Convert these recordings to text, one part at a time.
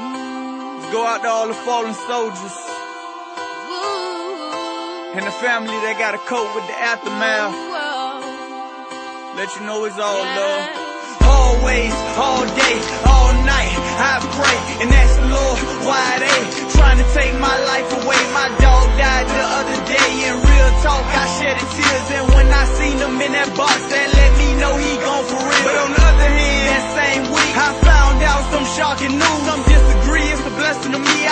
Let's go out to all the fallen soldiers and the family that gotta cope with the aftermath. Let you know it's all love. Always, all day, all night, I pray and ask the Lord why they trying to take my life away. My dog died the other day. In real talk, I shed tears, and when I seen him in that box, that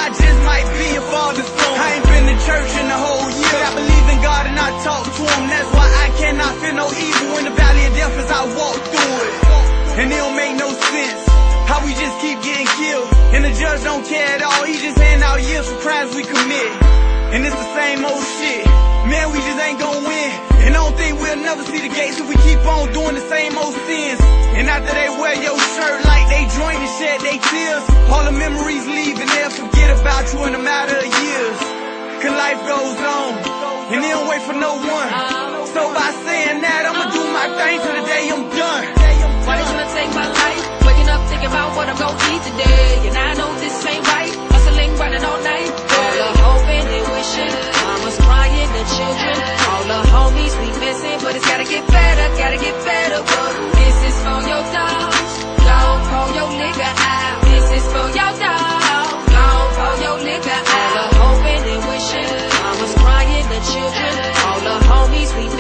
I just might be a father's son. I ain't been to church in a whole year. I believe in God and I talk to him. That's why I cannot feel no evil in the valley of death as I walk through it. And it don't make no sense how we just keep getting killed. And the judge don't care at all. He just hand out years for crimes we commit. And it's the same old shit. Man, we just ain't gonna win. And I don't think we'll never see the gates if we keep on doing the same old sins. And after they wear your shirt like they join and shed they tears, all the memories forget about you in a matter of years. Cause life goes on, and they don't wait for no one. So by saying that, I'ma do my thing till the day I'm done. Why they tryna take my life? Waking up thinking about what I'm gonna eat today.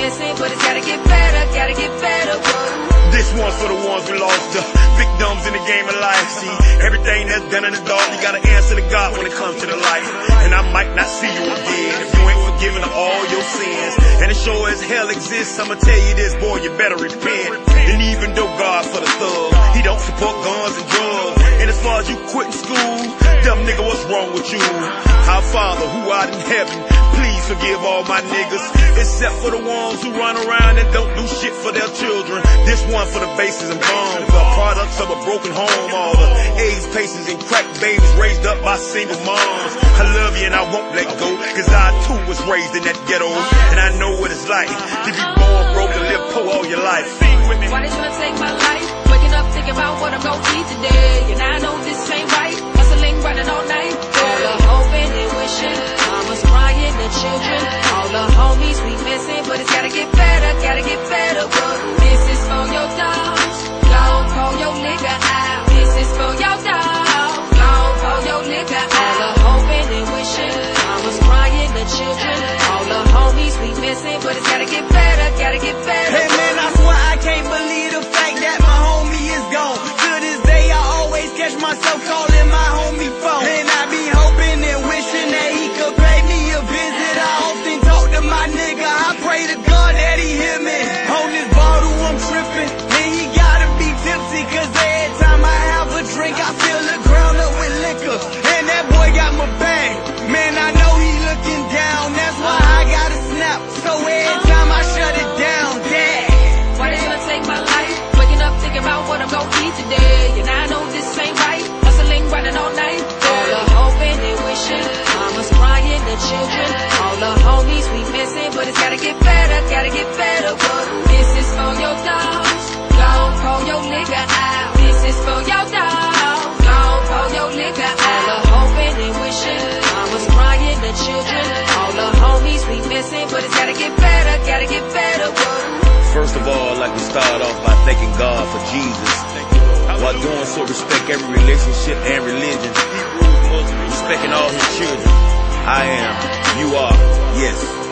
Missing. But it's gotta get better, gotta get better. But This one's for the ones we lost, victims in the game of life. See, everything that's done in the dark, you gotta answer to God when it comes to the light. And I might not see you again if you ain't forgiven of all your sins. And it sure as hell exists, I'ma tell you this, boy, you better repent. And even though God for the thug, he don't support guns and drugs. And as far as you quitting school, dumb nigga, what's wrong with you? Our Father who art in heaven, please forgive all my niggas, except for the ones who run around and don't do shit for their children. This one for the bases and bums, the products of a broken home, all the AIDS patients and crack babies raised up by single moms. I love you and I won't let go, cause I too was raised in that ghetto, and I know what it's like to be born broke and live poor all your life. Sing with me. Why they tryna take it's gotta get better, gotta get better. But this is for your dogs. Don't pour your liquor out. This is for your dogs. Don't pour your liquor out. All the hoping and wishing. Mama's crying, the children. All the homies we missing. But it's gotta get better, gotta get better. Hey man, I swear I can't homies. But it's gotta get better, gotta get better. But First of all, like to start off by thanking God for Jesus. While doing so, respect every relationship and religion. Respecting all his children. I am, you are, yes.